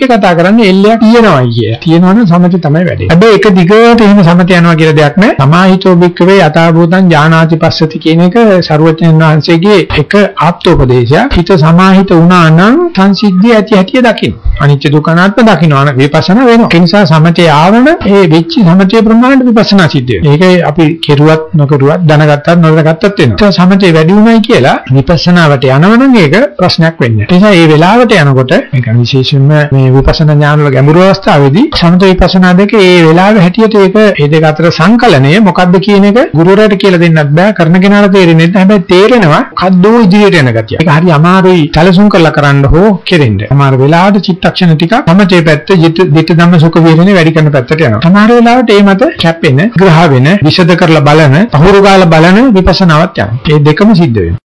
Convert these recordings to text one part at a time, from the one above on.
ඒ කතා කරන්නේ එල්ලයක් තියෙනවා කිය. තියෙනවනම් සමථය තමයි වැඩේ. හැබැයි එක දිගට එහෙම සමථය යනවා කියලා දෙයක් නැහැ. සමාහිතෝ භික්කවේ යථාභූතං ඥානාති පස්සති කියන එක සරුවචන වහන්සේගේ එක ආප්තෝපදේශයක්. හිත සමාහිත වුණා නම් සංසිද්ධිය ඇති හැටි දකින්න. අනිත්‍ය දුක්ඛ අනාත්ම දකින්න විපස්සනා වෙනවා. ඒ නිසා සමථය ආවන ඒ වෙච්ච සමථය ප්‍රමාණයට විපස්සනා සිද්ධ වෙනවා. ඒක අපි කෙරුවත් නොකරුවත් දැනගත්තත් නොදැනගත්තත් වෙනවා. ඒ සමථය වැඩි උනායි කියලා විපස්සනාවට යනවනම් ඒක ප්‍රශ්නයක් වෙන්නේ නැහැ. ඒ නිසා මේ වෙලාවට යනකොට මේක විශේෂයෙන්ම මේ විපස්සනා ඥාන වල ගැඹුරු අවස්ථාවේදී සමත විපස්සනා දෙක ඒ වෙලාවේ හැටියට ඒක ඒ දෙක අතර සංකලනය මොකද්ද කියන එක ගුරුවරයාට කියලා දෙන්නත් බෑ කරන කෙනාට තේරෙන්නේ නැහැ හැබැයි තේරෙනවා කද්දෝ ඉදිරියට යන ගතිය. ඒක හරි අමාරුයි සැලසුම් කරලා කරන්න හෝ කෙරෙන්න. අමාරු වෙලාවට චිත්තක්ෂණ ටික සමතේ පැත්ත දිට ධම්ම සුඛ වේදනේ වැඩි කරන පැත්තට යනවා. සමහර වෙලාවට ඒ මත කැපෙන, ග්‍රහ වෙන, විෂද කරලා බලන, අහුරු ගාලා බලන විපස්සනාවත් යනවා. මේ දෙකම සිද්ධ වෙනවා.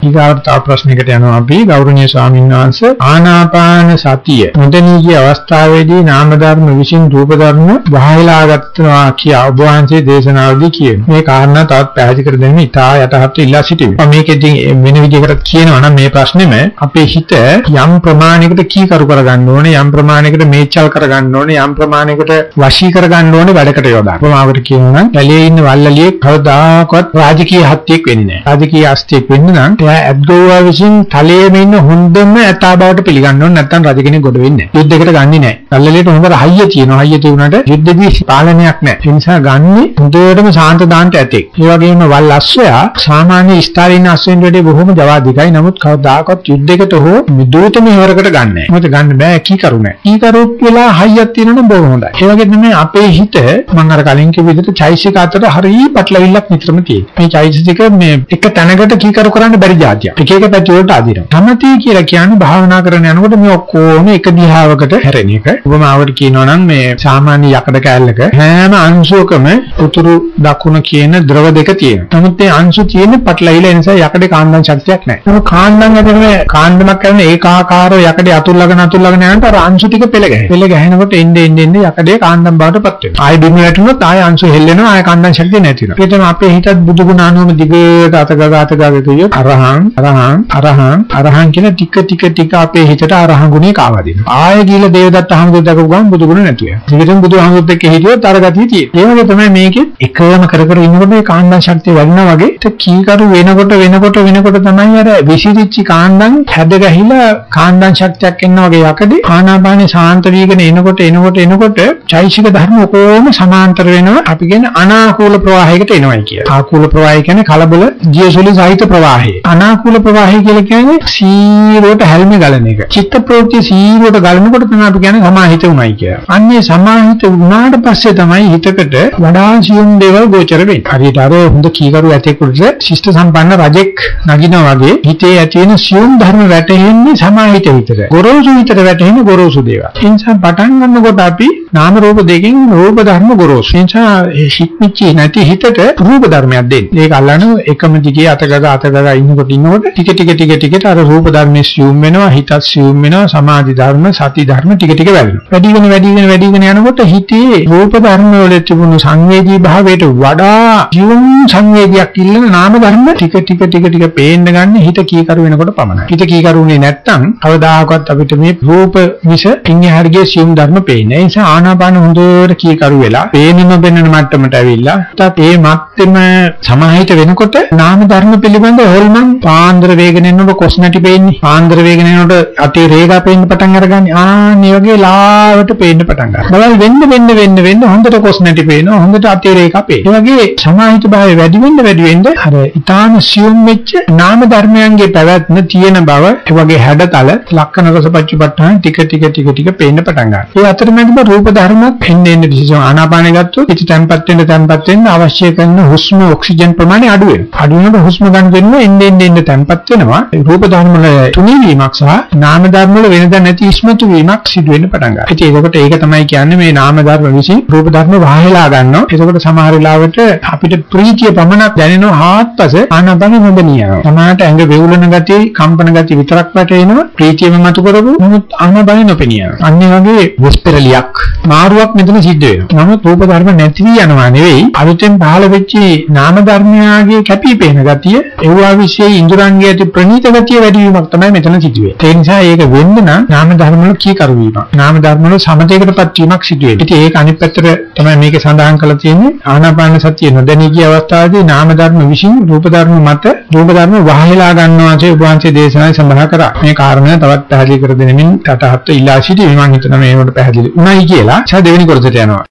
ඊගාවට තව ප්‍රශ්නයකට යනවා අපි ගෞරවනීය ස්වාමීන් වහන්සේ ආනාපාන සතිය මුදනීගේ අවස්ථාවේදී නාම ධර්ම විසින් රූප ධර්ම වහයලා ගන්නවා කිය ඔබ වහන්සේ දේශනාවේදී කියන මේ කාරණා තවත් පැහැදිලි කර දෙන්න ඉතා යටහත් ඉල්ලා සිටිමි. මේකෙදී වෙන විදිහකට කියනවා නම් මේ ප්‍රශ්නේම අපේ හිත යම් ප්‍රමාණයකට කීකරු කරගන්න ඕනේ යම් ප්‍රමාණයකට මේචල් කරගන්න ඕනේ යම් ප්‍රමාණයකට වශී කරගන්න ඕනේ වැඩකට යොදා. ප්‍රමාවට කියනවා නම් ඇලේ ඉන්න වල්ලලියේ කවදාකවත් රාජකීය හත්තියක් වෙන්නේ නැහැ. රාජකීය අස්තියක් වෙන්න නම් එයා ඇද්ගෝවා විසින් තලයේම ඉන්න හොඳම ඇතා බවට පිළිගන්න ඕනේ නැත්නම් රජ කෙනෙක් ගොඩ වෙන්නේ නැහැ. යුද්ධයකට ගන්නේ නැහැ. තල්ලලේට හොඳ හයිය තියෙනවා. හයිය තියුණාට යුද්ධදී පාලනයක් නැහැ. ඒ නිසා ගන්නේ හොඳටම සාන්ත දාන්ට ඇතෙක්. ඒ වගේම වල් අස්සයා සාමාන්‍ය ස්ථාරින් අස්සෙන් වලදී බොහොම ජවාදිකයි. නමුත් කවදාකවත් යුද්ධයකට හෝ මිදුවතම ඉවරකට ගන්න නැහැ. මොකද ගන්න බෑ කීකරු නැහැ. කීකරුත් වෙලා හයියක් තියෙනවනම් බොහොම හොඳයි. ඒ වගේ තමයි අපේ හිත මම අර කලින් කිව්ව විදිහට චෛසික අතර හරිය පටලවිල්ලක් නිතරම තියෙනවා. මේ චෛසික මේ එක තැනකට කීකරු කරන්න බැරි જાතියක්. එක එක පැති වලට අදිනවා. සමතී කියලා කියන්නේ භාවනා කරන යනකොට මේ ඔක්කොම එක දිහාවකට හැරෙන එක. උපමාවට කියනවා නම් මේ සාමාන්‍ය යකඩ කෑල්ලක හැම අංශුවකම උතුරු දකුණ කියන ද්‍රව දෙක තියෙනවා. නමුත් මේ අංශු තියෙන පටලවිලා නිසා යකඩේ කාන්දම් ශක්තියක් නැහැ. ඒක කාන්දම් ඇතුලේ කාන්දමක් කරන ඒකාකාරව යකඩේ අතුල්ලාගෙන අතුල්ලාගෙන යනකොට අර අංශු ටික පෙළ ගැහෙනවා. පෙළ ගැහෙනකොට එන්නේ එන්නේ එන්නේ යකඩේ කාන්දම් බවට පත් වෙනවා. ආයෙ බිම වැටුනොත් ආයෙ අංශු හෙල්ලෙනවා ආයෙ කාන්දම් ශක්තිය නැති වෙනවා. ඒ තමයි අපේ හිතත් බුදු ගුණ අනුවම දිගට අතගග අතගග කියොත් අරහං අරහං අරහං අරහං කියන ටික ටික ටික අපේ හිතට අරහං ගුණේ කාවදිනවා. ආයෙ ගිහලා දේවදත්ත හමුදුත් දකපු ගමන් බුදු ගුණ නැතු වෙනවා. ඊටම බුදු හමුදුත් එක්ක හිටියොත් අර ගතිය තියෙනවා. ඒ වගේ තමයි මේකෙත් එකම කර කර ඉන්නකොට මේ කාණ්ඩම් ශක්තිය වැඩිනා වගේ ඒක කීකරු වෙනකොට වෙනකොට වෙනකොට තමයි අර විසිරිච්ච කාණ්ඩම් හැද ගැහිලා කාණ්ඩම් ශක්තියක් එන්න වගේ යකඩේ ආනාපානේ සාන්ත වීගෙන එනකොට එනකොට එනකොට චෛසික ධර්ම ඔකෝම සමාන්තර වෙනවා. අපි කියන්නේ අනාකූල ප්‍රවාහයකට එනවයි කිය. ආකූල ප්‍රවාහය කියන්නේ කලබල ජීවසුලි සහිත ප්‍රවාහය. අනාකූල ප්‍රවාහය කියලා කියන්නේ සීරුවට හැල්මේ ගලන එක. චිත්ත ප්‍රවෘත්ති සීරුවට ගලනකොට තමයි අපි කියන්නේ සමාහිත උනායි කියලා. අන්නේ සමාහිත වුණාට පස්සේ තමයි හිතකට වඩා සියුම් දේවල් ගෝචර වෙන්නේ. හරියට අර හොඳ කීකරු ඇතෙකුට ශිෂ්ට සම්පන්න රජෙක් නගිනා වගේ හිතේ ඇති වෙන සියුම් ධර්ම වැටෙන්නේ සමාහිත විතර. ගොරෝසු විතර වැටෙන්නේ ගොරෝසු දේවල්. ඒ නිසා පටන් ගන්නකොට අපි නාම රූප දෙකෙන් රූප ධර්ම ගොරෝසු. ඒ නිසා හික්මිච්ච නැති හිතට රූප ධර්මයක් දෙන්න. ඒක අල්ලන එකම දිගේ අතගග අතගග ඉන්නකොට ඉන්නකොට ටික ටික ටික ටික අර රූප ධර්මයේ සියුම් වෙනවා හිතත් සියුම් වෙනවා සමාධි ධර්ම සති ධර්ම ටික ටික වැඩෙනවා. වැඩිගෙන වැඩිගෙන වැඩිගෙන යනකොට හිතේ රූප ධර්ම වල තිබුණු සංවේදී භාවයට වඩා සියුම් සංවේදයක් ඉල්ලන නාම ධර්ම ටික ටික ටික ටික පේන්න ගන්න හිත කීකරු වෙනකොට පමණයි. හිත කීකරුුනේ නැත්තම් කවදාකවත් අපිට මේ රූප විස ඉන්නේ හරියේ සියුම් ධර්ම පේන්නේ. ඒ නිසා ආනාපාන හොඳට කීකරු වෙලා පේනම පෙනෙන මට්ටමට ඇවිල්ලා ඒ මට්ටම සමාහිත වෙනකොට නාම ධර්ම පිළිබඳ හොල්මන් පාන්දර වේගන යනකොට කොස්මැටි පේන්නේ. පාන්දර වේගන යනකොට අතේ රේගා පේන්න පටන් අරගන්නේ. ආන් මේ වගේ ලාවට පේන්න පටන් ගන්නවා. බලන්න වෙන්න වෙන්න වෙන්න වෙන්න හොඳට කොස්මැටි පේනවා. හොඳට අතේ රේගා පේනවා. ඒ වගේ සමාහිත භාවය වැඩි වෙන්න වැඩි වෙන්න අර ඊටාන සියුම් වෙච්ච නාම ධර්මයන්ගේ පැවැත්ම තියෙන බව ඒ වගේ හැඩතල ලක්කන රසපච්චපට්ඨාන ටික ටික ටික ටික පේන්න පටන් ගන්නවා. ඒ අතරමැදම රූප ධර්මත් එන්නේ එන්නේ විශේෂම ආනාපානෙ ගත්තොත් ඉති තැම්පත් වෙන්න තැම්පත් වෙන්න අවශ්‍ය කරන හුස්ම ඔක්සිජන් ප්‍රමාණය අඩු වෙනවා. අඩු වෙනකොට හුස්ම ගන්න දෙන්න එන්නේ එන්නේ එන්නේ තැම්පත් වෙනවා. රූප ධර්ම වල තුනී වීමක් සහ නාම ධර්ම වල වෙනදා නැති ඉස්මතු වීමක් සිදු වෙන්න පටන් ගන්නවා. ඉතින් ඒකට ඒක තමයි කියන්නේ මේ නාම ධර්ම විසින් රූප ධර්ම වහයලා ගන්නවා. ඒකට සමහර වෙලාවට අපිට ප්‍රීතිය පමණක් දැනෙනවා හාත්පස ආනාපාන නොදනියනවා. සමහරට ඇඟ වේවුලන ගතිය, කම්පන ගතිය විතරක් වැටෙනවා. ප්‍රීතියම මතු කරපු නමුත් ආනාපාන නොපෙනියනවා. අන්න වගේ විස්පරලියක් මාරුවක් මෙතන සිද්ධ වෙනවා. නමුත් රූප ධර්ම නැති වී යනවා නෙවෙයි අලුතෙන් පහළ වෙච්ච නාම ධර්මයාගේ කැපිපේන ගතිය ඒවා විශ්ේ ඉන්ද්‍රයන්ගේ ඇති ප්‍රනීත ගතිය වැඩි වීමක් තමයි මෙතන සිදුවේ. ඒ නිසා ඒක වෙන්න නම් නාම ධර්ම වල කීකරු වීමක්. නාම ධර්ම වල සමතේකටපත් වීමක් සිදු වෙනවා. ඉතින් ඒක අනිත් පැත්තට තමයි මේකේ සඳහන් කරලා තියෙන්නේ ආනාපාන සතිය නොදැනී ගිය අවස්ථාවේදී නාම ධර්ම විශ්ින් රූප ධර්ම මත රූප ධර්ම වහලා ගන්නවාසේ උපවාසයේ දේශනාවේ සඳහන් කරා. මේ කාරණය තවත් පැහැදිලි කර දෙනෙමින් තටහත් ඉල්ලා සිටි මම හිතනවා මේකට පැහැදිලි උනායි කියලා. ඡා දෙවෙනි කොටසට යනවා.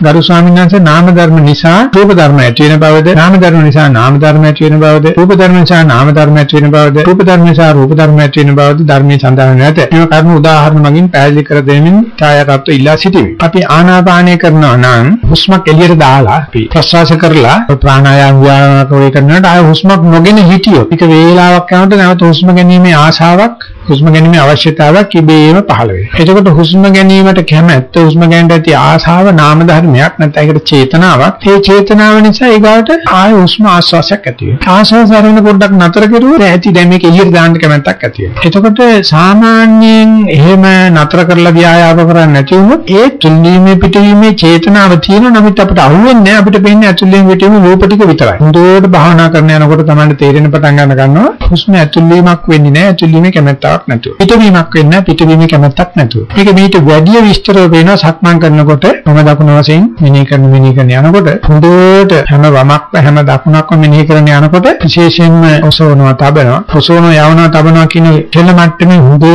ගරු ස්වාමීන් වහන්සේ නාම ධර්ම නිසා රූප ධර්ම ඇති වෙන බවද නාම ධර්ම නිසා නාම ධර්ම ඇති වෙන බවද රූප ධර්ම නිසා නාම ධර්ම ඇති වෙන බවද රූප ධර්ම නිසා රූප ධර්ම ඇති වෙන බවද ධර්මයේ සඳහන් නැත. මේ කරුණු උදාහරණ මගින් පැහැදිලි කර දෙමින් ඡායාපත්ව ඉල්ලා සිටිමි. අපි ආනාපානය කරනවා නම් හුස්මක් එළියට දාලා අපි ප්‍රශ්වාස කරලා ප්‍රාණායාම ව්‍යායාම කරනකොට ආය හුස්මක් නොගෙන හිටියොත් ටික වේලාවක් යනකොට නැවත හුස්ම ගැනීමේ ආශාවක් හුස්ම ගැනීමේ අවශ්‍යතාවයක් ඉබේම පහළ වෙනවා. එතකොට හුස්ම ගැනීමට කැමැත්ත හුස්ම ගැනීමට ඇති ආශාව නාම ධර්මයක් නැත්නම් ඒකට චේතනාවක්. ඒ චේතනාව නිසා ඊගාට ආය හුස්ම ආස්වාසයක් ඇති වෙනවා. ආස්වාස ආරම්භ පොඩ්ඩක් නතර කරුවොත් ඇති දැන් මේක එළියට දාන්න කැමැත්තක් ඇති වෙනවා. එතකොට සාමාන්‍යයෙන් එහෙම නතර කරලා ව්‍යායාම කරන්නේ නැති වුණොත් ඒ තුල්ීමේ පිටවීමේ චේතනාව තියෙන නමුත් අපිට අහුවෙන්නේ අපිට පේන්නේ ඇතුළේම පිටවීම රූප ටික විතරයි. හොඳට භාවනා කරන යනකොට තමයි තේරෙන පටන් ගන්න ගන්නවා. හුස්ම ඇතුළීමක් වෙන්නේ නැහැ. ඇතුළීමේ කැමැත්තාවක් නැතුව. පිටවීමක් වෙන්නේ නැහැ. පිටවීමේ කැමැත්තක් නැතුව. මේක මීට වැඩි විස්තරව වෙනවා සක්මන් කරනකොට මම දකුණු වශයෙන් මෙනෙහි කරන මෙනෙහි කරන යනකොට හොඳට හැම වමක්ම හැම දකුණක්ම මෙනෙහි කරන යනකොට විශේෂයෙන්ම ඔසවනවා තබනවා. ඔසවනවා යවනවා තබනවා කියන කෙල මට්ටමේ හොඳ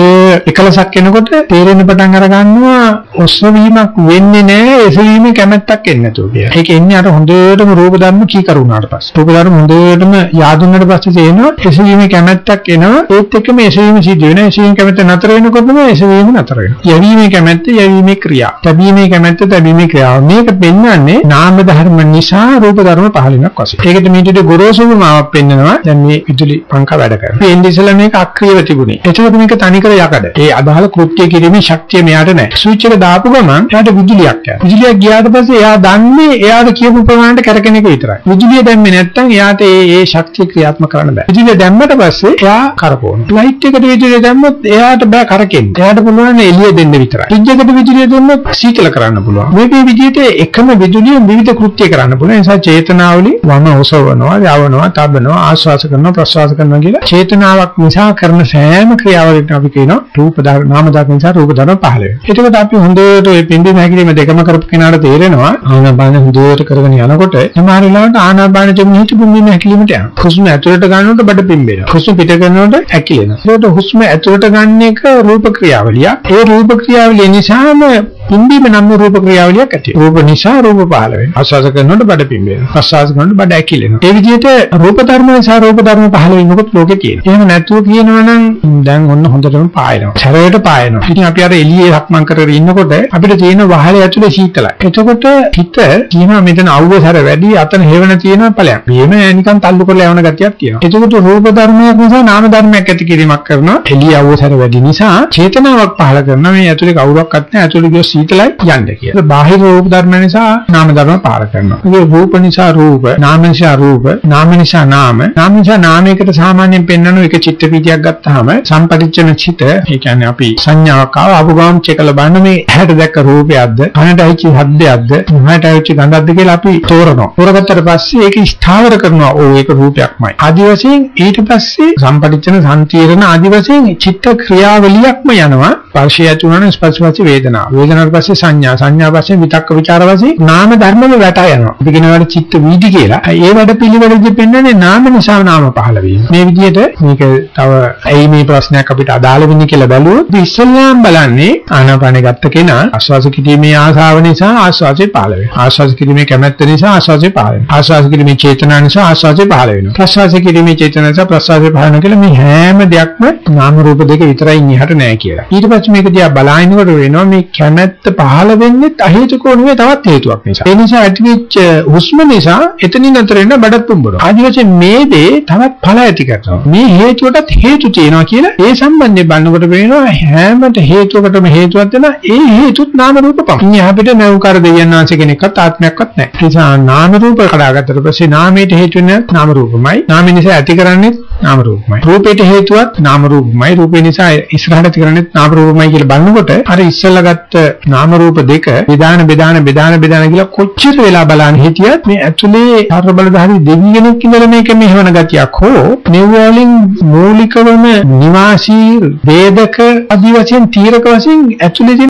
එකලසක් එනකොට තේරෙන්න පටන් අර ගන්නවා ඔසවීමක් වෙන්නේ නැහැ එසවීමේ කැමැත්තක් එන්නේ නැතුව කියලා. ඒක එන්නේ අර හොඳටම රූප ධර්ම කීකරු වුණාට පස්සේ. රූප ධර්ම හොඳටම yaadුන්නට පස්සේ තේනවා එසවීමේ කැමැත්තක් එනවා ඒත් එක්කම එසවීම සිද්ධ වෙනවා. එසවීම කැමැත්ත නතර වෙනකොටම එසවීම නතර වෙනවා. යැවීමේ කැමැත්ත යැවීමේ ක්‍රියා. තැබීමේ කැමැත්ත තැබීමේ ක්‍රියාව. මේක පෙන්වන්නේ නාම ධර්ම නිසා රූප ධර්ම පහළිනක් වශයෙන්. ඒකට මේකට ගොරෝසුම මාවක් පෙන්වනවා. දැන් මේ විදුලි පංක වැඩ කරනවා. මේ ඉන්දිසල මේක අක්‍රියව තිබුණේ. එතකොට මේක තනිකර යකඩ. ඒ අදාළ කෘත්‍ය කිරීමේ ශක්තිය මෙයාට නැහැ. ස්විච් එක දාපු ගමන් එයාට විදුලියක් යනවා. විදුලියක් ගියාට පස්සේ එයා දන්නේ එයාට කියපු ප්‍රමාණයට කරකෙන එක විතරයි. විදුලිය දැම්මේ නැත්නම් එයාට ඒ ඒ ශක්තිය ක්‍රියාත්මක කරන්න බෑ. විදුලිය දැම්මට පස්සේ එයා කරකවනවා. ලයිට් එකට විදුලිය දැම්මොත් එයාට බෑ කරකෙන්න. එයාට පුළුවන් එළිය දෙන්න විතරයි. ෆ්‍රිජ් එකට විදුලිය දුන්නොත් සීතල කරන්න පුළුවන්. මේකේ විදිහට එකම විදුලිය විවිධ කෘත්‍ය කරන්න පුළුවන්. ඒ නිසා චේතනාවලින් වම ඔසවනවා, යවනවා, තබනවා, ආශ්වාස කරනවා, ප්‍රශ්වාස කරනවා කියලා චේතනාවක් නිසා කරන සෑම ක්‍රියාවලියකම අපි කියනවා රූප ධර්ම නාම ධර්ම නිසා රූප ධර්ම පහළ වෙනවා. එතකොට අපි හොඳට මේ පිම්බි මහැකිලිම දෙකම කරපු කෙනාට තේරෙනවා ආනාපාන හොඳට කරගෙන යනකොට සමහර වෙලාවට ආනාපාන දෙමු හිත පිම්බි මහැකිලිමට යනවා. හුස්ම ඇතුළට ගන්නකොට බඩ පිම්බෙනවා. හුස්ම පිට කරනකොට ඇකිලෙනවා. ඒකට හුස්ම ඇතුළට ගන්න එක රූප ක්‍රියාවලියක්. ඒ රූප ක්‍රියාවලිය නිසාම පිම්බීම නම් රූප ක්‍රියාවලියක් ඇති වෙනවා. රූප නිසා රූප පහළ වෙනවා. ආස්වාද කරනකොට බඩ පිම්බෙනවා. ප්‍රසආස කරනකොට බඩ ඇකිලෙනවා. ඒ විදිහට රූප ධර්ම නිසා රූප ධර්ම පහළ වෙනකොට ලෝකේ තියෙනවා. එහෙම නැතුව කියනවා නම් දැන් ඔන්න හොඳටම පායනවා. සැරයට පායනවා. ඉතින් අපි අර එළියේ හක්මන් කරගෙන ඉන්නකොට අපිට තියෙන වහලේ ඇතුලේ සීතලයි. එතකොට හිත කියනවා මෙතන අවුවසර වැඩි අතන හේවන තියෙනවා ඵලයක්. මේම නිකන් තල්ලු කරලා යවන ගතියක් තියෙනවා. එතකොට රූප ධර්මයක් නිසා නාම ධර්මයක් ඇති කිරීමක් කරනවා. එළිය අවුවසර වැඩි නිසා චේතනාවක් පහළ කරනවා. මේ ඇතුලේ කවුරක්වත් නැහැ. ඇතුලේ ගිය සීතලයි යන්න කියලා. බාහිර රූප ධර්ම නිසා නාම ධර්ම පහළ කරනවා. ඒ රූප නිසා රූප, නාම නිසා රූප, නාම නිසා නාම, නාම නිසා නාමයකට සාමාන්‍යයෙන් පෙන්වන එක චිත්ත වීදියක් ගත්තාම සම්පටිච්ඡන චිත, ඒ කියන්නේ අපි සංඥාවක් ආව අබු ගාම් චෙක් කළ බලන්න මේ ඇහැට දැක්ක රූපයක්ද, කනට ඇහිච්ච ශබ්දයක්ද, මුහයට ඇහිච්ච ගඳක්ද කියලා අපි තෝරනවා. තෝරගත්තට පස්සේ ඒක ස්ථාවර කරනවා. ඕ ඒක රූපයක්මයි. ආදි වශයෙන් ඊට පස්සේ සම්පටිච්ඡන සම්තිරණ ආදි වශයෙන් චිත්ත ක්‍රියාවලියක්ම යනවා. ස්පර්ශය ඇති වුණාම ස්පර්ශපස්සේ වේදනාව. වේදනාවට පස්සේ සංඥා, සංඥා පස්සේ විතක්ක ਵਿਚාර වශයෙන් නාම ධර්මම වැටා යනවා. අපි කියනවාට චිත්ත වීදි කියලා. ඒ වැඩ පිළිවෙලදී පෙන්වන්නේ නාම නිසා නාම පහළ වීම. මේ විදිහට මේක තව ඇයි මේ ප්‍රශ්නයක් අපිට අදාළ වෙන්නේ කියලා බැලුවොත් ඉස්සල්ලාම් බලන්නේ ආනාපානෙ ගත්ත කෙනා ආස්වාස කිරීමේ ආසාව නිසා ආස්වාසේ පහළ වෙනවා. ආස්වාස කිරීමේ කැමැත්ත නිසා ආස්වාසේ පහළ වෙනවා. ආස්වාස කිරීමේ චේතනා නිසා ආස්වාසේ පහළ වෙනවා. ප්‍රසවාස කිරීමේ චේතනා නිසා ප්‍රසවාසේ පහළ වෙනවා කියලා මේ හැම දෙයක්ම නාම රූප දෙක විතරයි ඉන්නහට නෑ කියලා. ඊට පස්සේ මේක දිහා බලනකොට වෙනවා මේ කැමැත්ත පහළ වෙන්නේ අහේතුකෝ නෙවෙයි තවත් හේතුවක් නිසා. ඒ නිසා ඇතිවෙච්ච හුස්ම නිසා එතනින් අතර එන බඩත් පුඹනවා. ආදි වශයෙන් මේ දේ තවත් ඵල ඇති කරනවා. මේ හේතුවටත් හේතු තියෙනවා කියලා ඒ සම්බන්ධයෙන් බලනකොට වෙනවා හැමත හේතුවකටම හේතුවක් දෙනවා. ඒ හේතුත් නාම රූප පමණයි. ඉන්නේ අපිට නෞකාර දෙවියන් වහන්සේ කෙනෙක්වත් ආත්මයක්වත් නැහැ. ඒ නිසා නාම රූප කඩාගත්තට පස්සේ නාමයට හේතු වෙන නාම රූපමයි. නාම නිසා ඇති කරන්නේ නාම රූපමයි. රූපයට හේතුවත් නාම රූපමයි. රූපේ නිසා ඉස්සරහට කරන්නේ නාම රූපමයි කියලා බලනකොට අර ඉස්සෙල්ලා ගත්ත නාම රූප දෙක බෙදාන බෙදාන බෙදාන බෙදාන කියලා කොච්චර වෙලා බලන්න හිටියත් මේ ඇතුලේ අර බලධාරී දෙවි කෙනෙක් ඉඳලා මේක මෙහෙවන ගතියක් හෝ නිවෝලින් මූලිකවම නිවාසී වේදක අදි වශයෙන් තීරක වශයෙන් ඇතුලේ